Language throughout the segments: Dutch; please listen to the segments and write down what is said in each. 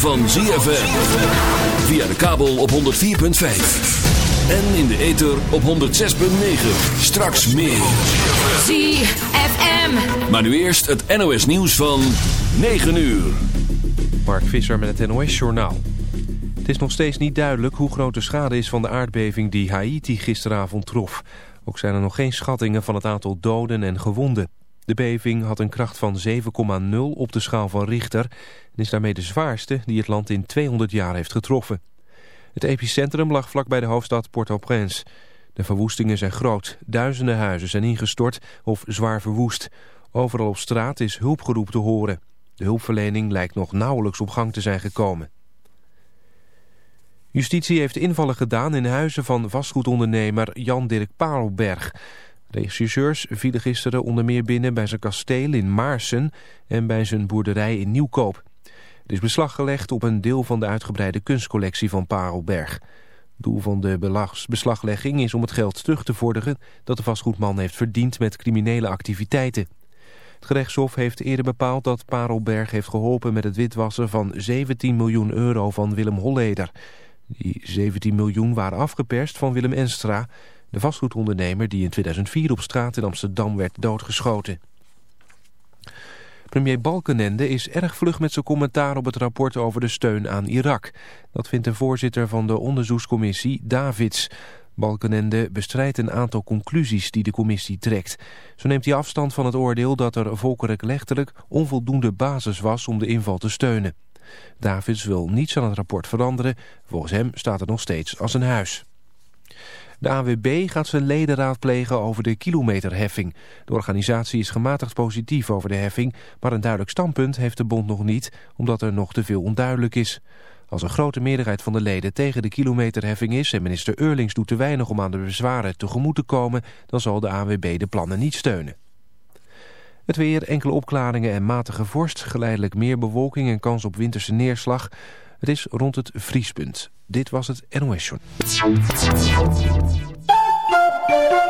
van ZFM. Via de kabel op 104.5. En in de ether op 106.9. Straks meer. ZFM. Maar nu eerst het NOS nieuws van 9 uur. Mark Visser met het NOS Journaal. Het is nog steeds niet duidelijk hoe groot de schade is van de aardbeving die Haiti gisteravond trof. Ook zijn er nog geen schattingen van het aantal doden en gewonden. De beving had een kracht van 7,0 op de schaal van Richter... en is daarmee de zwaarste die het land in 200 jaar heeft getroffen. Het epicentrum lag vlakbij de hoofdstad Port-au-Prince. De verwoestingen zijn groot. Duizenden huizen zijn ingestort of zwaar verwoest. Overal op straat is hulpgeroep te horen. De hulpverlening lijkt nog nauwelijks op gang te zijn gekomen. Justitie heeft invallen gedaan in huizen van vastgoedondernemer Jan-Dirk Parelberg... Regisseurs vielen gisteren onder meer binnen bij zijn kasteel in Maarsen en bij zijn boerderij in Nieuwkoop. Er is beslag gelegd op een deel van de uitgebreide kunstcollectie van Parelberg. Doel van de beslaglegging is om het geld terug te vorderen dat de vastgoedman heeft verdiend met criminele activiteiten. Het gerechtshof heeft eerder bepaald dat Parelberg heeft geholpen met het witwassen van 17 miljoen euro van Willem Holleder. Die 17 miljoen waren afgeperst van Willem Enstra, de vastgoedondernemer die in 2004 op straat in Amsterdam werd doodgeschoten. Premier Balkenende is erg vlug met zijn commentaar op het rapport over de steun aan Irak. Dat vindt de voorzitter van de onderzoekscommissie Davids. Balkenende bestrijdt een aantal conclusies die de commissie trekt. Zo neemt hij afstand van het oordeel dat er volkerenrechtelijk onvoldoende basis was om de inval te steunen. Davids wil niets aan het rapport veranderen. Volgens hem staat het nog steeds als een huis. De AWB gaat zijn leden raadplegen over de kilometerheffing. De organisatie is gematigd positief over de heffing, maar een duidelijk standpunt heeft de bond nog niet, omdat er nog te veel onduidelijk is. Als een grote meerderheid van de leden tegen de kilometerheffing is en minister Eurlings doet te weinig om aan de bezwaren tegemoet te komen, dan zal de AWB de plannen niet steunen. Het weer, enkele opklaringen en matige vorst, geleidelijk meer bewolking en kans op winterse neerslag. Het is rond het vriespunt. Dit was het NOS Journal.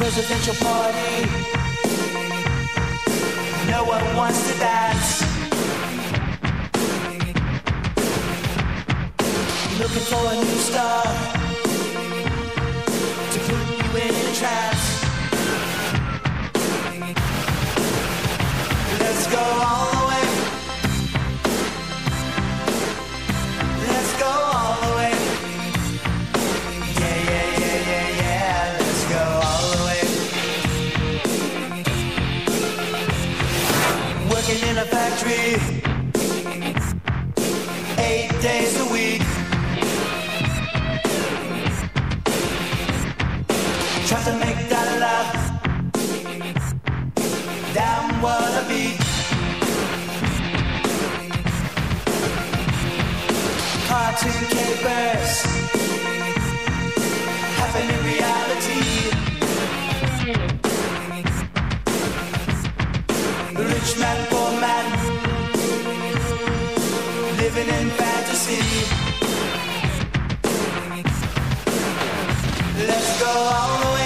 presidential party. No one wants to dance. Looking for a new star to put you in a trance. Let's go all a factory eight days a week. Try to make that love Damn what a beat. Cartoon capers. rich man, poor man, living in fantasy. Let's go all the way.